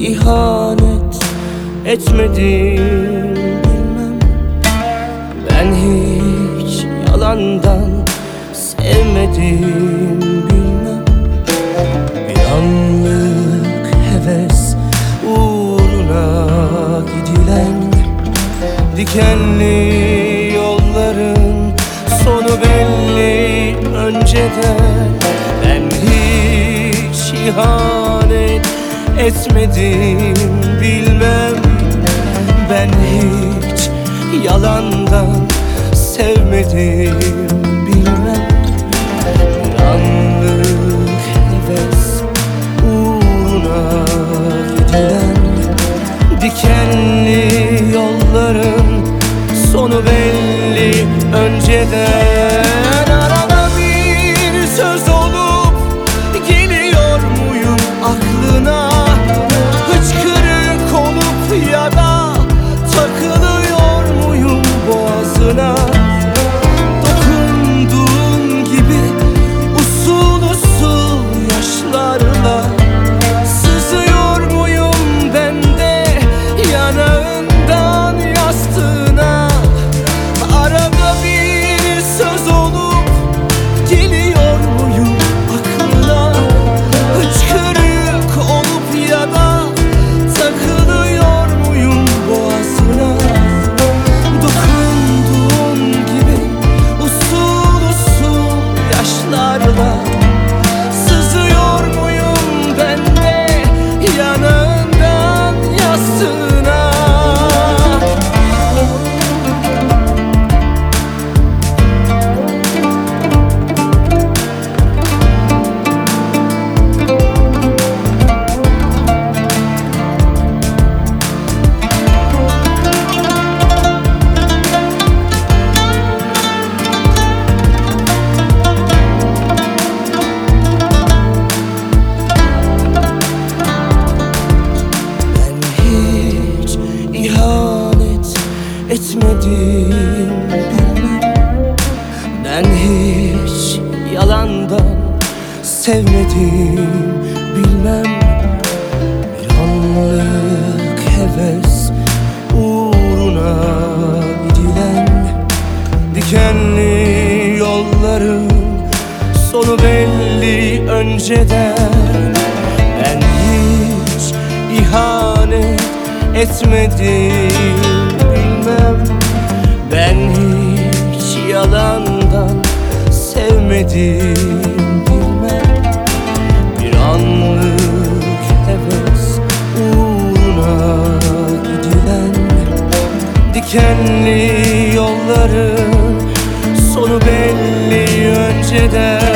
ihanet etmedim bilmem Ben hiç yalandan sevmedim bilmem. Bir anlık heves uğruna gidilen Dikenli yolların sonu belli önceden. Ben hiç ihanet etmedim bilmem. Ben hiç yalandan sevmedim bilmem. Bir anlık heves uğruna gidilen Dikenli yolların sonu belli önceden bilmem Ben hiç yalandan sevmedim bilmem. Bir anlık heves uğruna gidilen Dikenli yolların sonu belli önceden. Ben hiç ihanet etmedim sevmedim bilmem Bir anlık heves uğruna gidilen Dikenli yolların sonu belli önceden